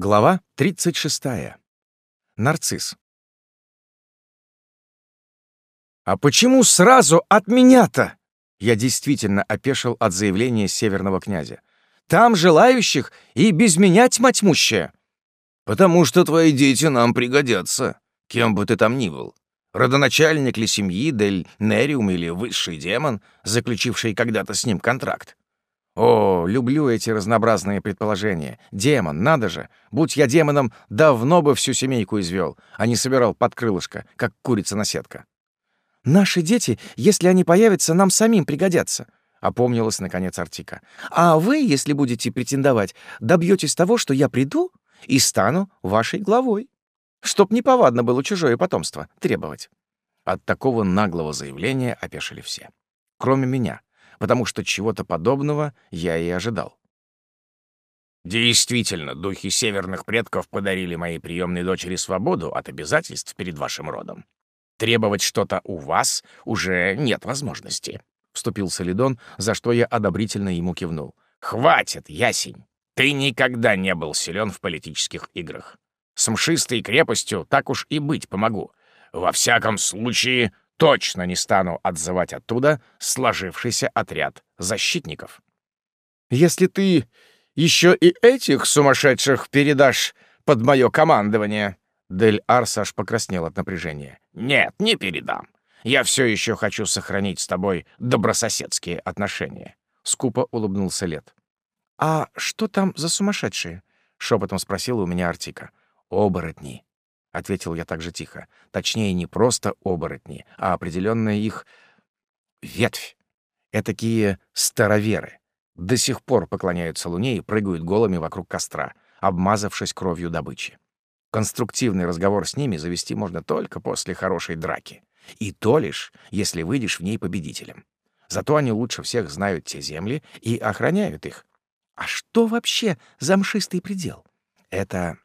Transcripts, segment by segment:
Глава 36. Нарцисс. «А почему сразу от меня-то?» Я действительно опешил от заявления северного князя. «Там желающих и без меня тьма тьмущая». «Потому что твои дети нам пригодятся, кем бы ты там ни был. Родоначальник ли семьи, Дель Нериум или высший демон, заключивший когда-то с ним контракт. О, люблю эти разнообразные предположения. Демон, надо же. Будь я демоном, давно бы всю семейку извел, а не собирал под крылышко, как курица на сетка. Наши дети, если они появятся, нам самим пригодятся. Опомнилась, наконец, Артика. А вы, если будете претендовать, добьетесь того, что я приду и стану вашей главой. Чтоб неповадно было чужое потомство требовать. От такого наглого заявления опешили все. Кроме меня потому что чего-то подобного я и ожидал. Действительно, духи северных предков подарили моей приемной дочери свободу от обязательств перед вашим родом. Требовать что-то у вас уже нет возможности. Вступился Лидон, за что я одобрительно ему кивнул. «Хватит, ясень! Ты никогда не был силен в политических играх. С мшистой крепостью так уж и быть помогу. Во всяком случае, точно не стану отзывать оттуда сложившийся отряд защитников. «Если ты еще и этих сумасшедших передашь под мое командование...» Дель Арсаш покраснел от напряжения. «Нет, не передам. Я все еще хочу сохранить с тобой добрососедские отношения», — скупо улыбнулся Лет. «А что там за сумасшедшие?» — шепотом спросила у меня Артика. «Оборотни», — ответил я также тихо. Точнее, не просто оборотни, а определенная их ветвь. Этакие староверы. До сих пор поклоняются Луне и прыгают голыми вокруг костра, обмазавшись кровью добычи. Конструктивный разговор с ними завести можно только после хорошей драки. И то лишь, если выйдешь в ней победителем. Зато они лучше всех знают те земли и охраняют их. А что вообще за мшистый предел? Это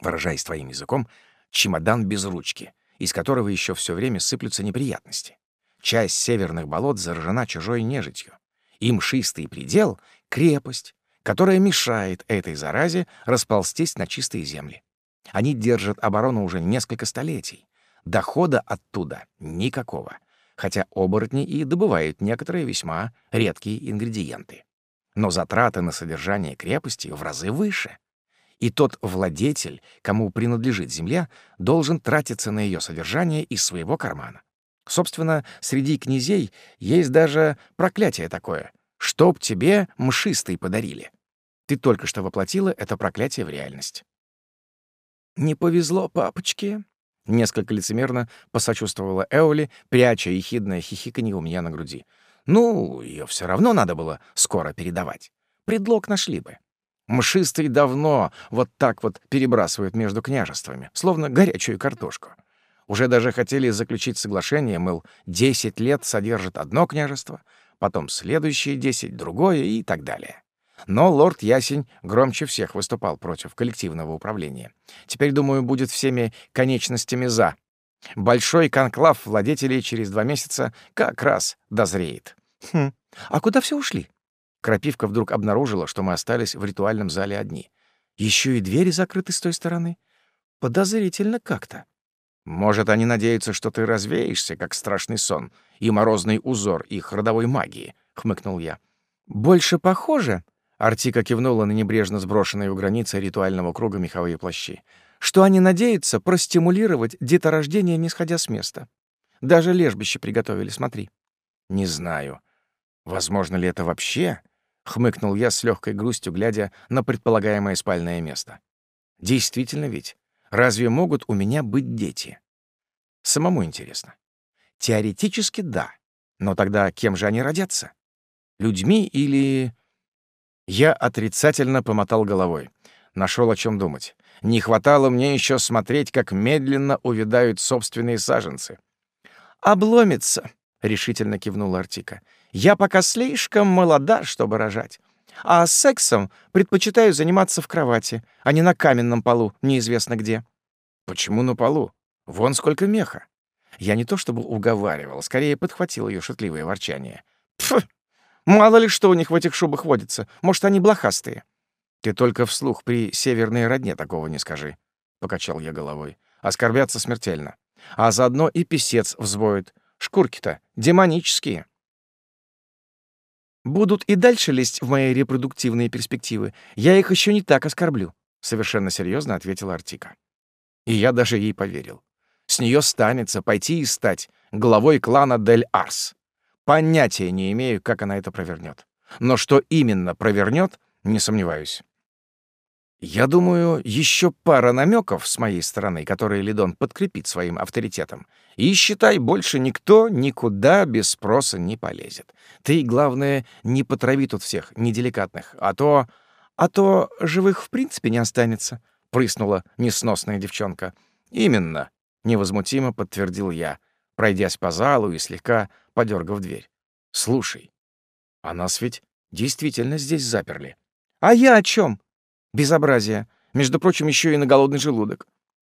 выражаясь твоим языком, чемодан без ручки, из которого еще все время сыплются неприятности. Часть северных болот заражена чужой нежитью. И мшистый предел — крепость, которая мешает этой заразе расползтись на чистые земли. Они держат оборону уже несколько столетий. Дохода оттуда никакого, хотя оборотни и добывают некоторые весьма редкие ингредиенты. Но затраты на содержание крепости в разы выше и тот владетель, кому принадлежит земля, должен тратиться на ее содержание из своего кармана. Собственно, среди князей есть даже проклятие такое — «Чтоб тебе мшистый подарили». Ты только что воплотила это проклятие в реальность. «Не повезло папочке», — несколько лицемерно посочувствовала Эоли, пряча ехидное хихиканье у меня на груди. «Ну, ее все равно надо было скоро передавать. Предлог нашли бы. Мшистый давно вот так вот перебрасывают между княжествами, словно горячую картошку. Уже даже хотели заключить соглашение, мол, 10 лет содержит одно княжество, потом следующие 10 — другое и так далее. Но лорд Ясень громче всех выступал против коллективного управления. Теперь, думаю, будет всеми конечностями «за». Большой конклав владетелей через два месяца как раз дозреет. Хм, а куда все ушли? Крапивка вдруг обнаружила, что мы остались в ритуальном зале одни. Еще и двери закрыты с той стороны. Подозрительно как-то. Может, они надеются, что ты развеешься, как страшный сон, и морозный узор их родовой магии, — хмыкнул я. Больше похоже, — Артика кивнула на небрежно сброшенные у границы ритуального круга меховые плащи, что они надеются простимулировать деторождение, не сходя с места. Даже лежбище приготовили, смотри. Не знаю. Возможно ли это вообще? — хмыкнул я с легкой грустью, глядя на предполагаемое спальное место. «Действительно ведь, разве могут у меня быть дети?» Самому интересно. Теоретически да, но тогда кем же они родятся? Людьми или... Я отрицательно помотал головой. Нашел о чем думать. Не хватало мне еще смотреть, как медленно увядают собственные саженцы. «Обломится», — решительно кивнула Артика. Я пока слишком молода, чтобы рожать. А сексом предпочитаю заниматься в кровати, а не на каменном полу, неизвестно где. Почему на полу? Вон сколько меха. Я не то чтобы уговаривал, скорее подхватил ее шутливое ворчание. Пф! Мало ли что у них в этих шубах водится. Может, они блохастые. Ты только вслух при северной родне такого не скажи, — покачал я головой. Оскорбятся смертельно. А заодно и писец взвоет. Шкурки-то демонические. Будут и дальше лезть в мои репродуктивные перспективы. Я их еще не так оскорблю, — совершенно серьезно ответила Артика. И я даже ей поверил. С нее станется пойти и стать главой клана Дель Арс. Понятия не имею, как она это провернет. Но что именно провернет, не сомневаюсь. Я думаю, еще пара намеков с моей стороны, которые Лидон подкрепит своим авторитетом. И, считай, больше никто никуда без спроса не полезет. Ты, главное, не потрави тут всех неделикатных, а то... а то живых в принципе не останется, — прыснула несносная девчонка. Именно, — невозмутимо подтвердил я, пройдясь по залу и слегка подергав дверь. Слушай, а нас ведь действительно здесь заперли. А я о чем? Безобразие. Между прочим, еще и на голодный желудок.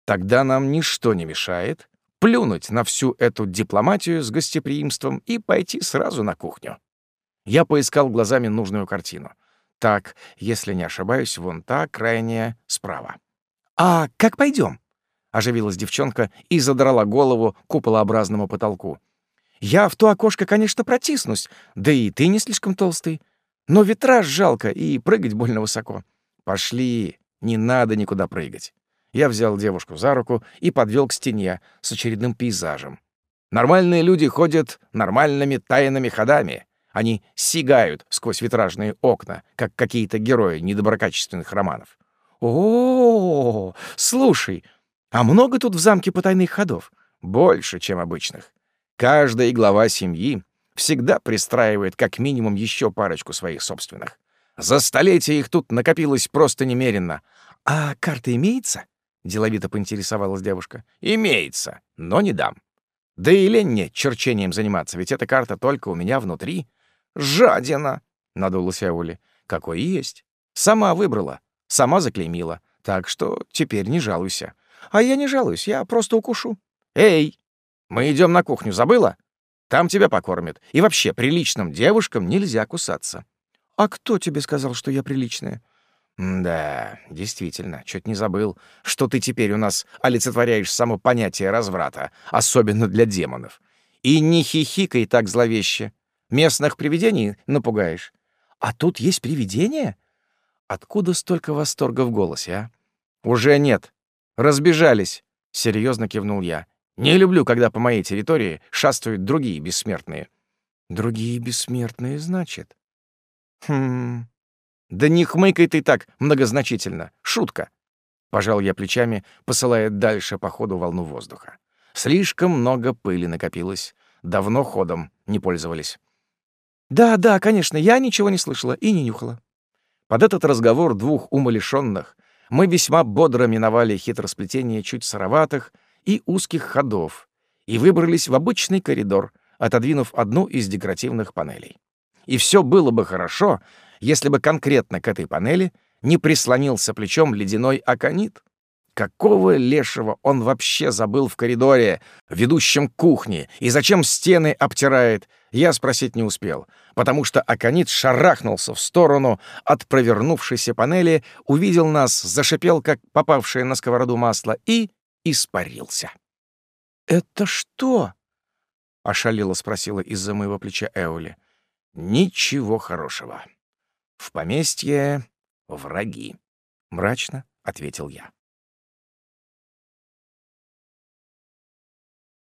Тогда нам ничто не мешает плюнуть на всю эту дипломатию с гостеприимством и пойти сразу на кухню. Я поискал глазами нужную картину. Так, если не ошибаюсь, вон та крайняя справа. «А как пойдем? оживилась девчонка и задрала голову куполообразному потолку. «Я в то окошко, конечно, протиснусь, да и ты не слишком толстый. Но витраж жалко, и прыгать больно высоко. Пошли, не надо никуда прыгать. Я взял девушку за руку и подвел к стене с очередным пейзажем. Нормальные люди ходят нормальными тайными ходами. Они сигают сквозь витражные окна, как какие-то герои недоброкачественных романов. О, -о, -о, -о слушай, а много тут в замке потайных ходов? Больше, чем обычных. Каждая глава семьи всегда пристраивает как минимум еще парочку своих собственных. За столетия их тут накопилось просто немерено. А карта имеется? Деловито поинтересовалась девушка. Имеется, но не дам. Да и лень мне черчением заниматься, ведь эта карта только у меня внутри. Жадина! Надулась Аули. Какой есть. Сама выбрала, сама заклеймила. Так что теперь не жалуйся. А я не жалуюсь, я просто укушу. Эй, мы идем на кухню, забыла? Там тебя покормят. И вообще, приличным девушкам нельзя кусаться. «А кто тебе сказал, что я приличная?» «Да, действительно, чуть не забыл, что ты теперь у нас олицетворяешь само понятие разврата, особенно для демонов. И не хихикай так зловеще. Местных привидений напугаешь. А тут есть привидения? Откуда столько восторга в голосе, а? Уже нет. Разбежались, — серьезно кивнул я. Не люблю, когда по моей территории шастают другие бессмертные. Другие бессмертные, значит? Хм. Да не хмыкай ты так многозначительно. Шутка. Пожал я плечами, посылая дальше по ходу волну воздуха. Слишком много пыли накопилось. Давно ходом не пользовались. Да, да, конечно, я ничего не слышала и не нюхала. Под этот разговор двух умалишенных мы весьма бодро миновали хитросплетение чуть сыроватых и узких ходов и выбрались в обычный коридор, отодвинув одну из декоративных панелей. И все было бы хорошо, если бы конкретно к этой панели не прислонился плечом ледяной аконит. Какого лешего он вообще забыл в коридоре, ведущем к кухне, и зачем стены обтирает, я спросить не успел, потому что аконит шарахнулся в сторону от провернувшейся панели, увидел нас, зашипел, как попавшее на сковороду масло, и испарился. «Это что?» — ошалело спросила из-за моего плеча Эоли. Ничего хорошего. В поместье враги, — мрачно ответил я.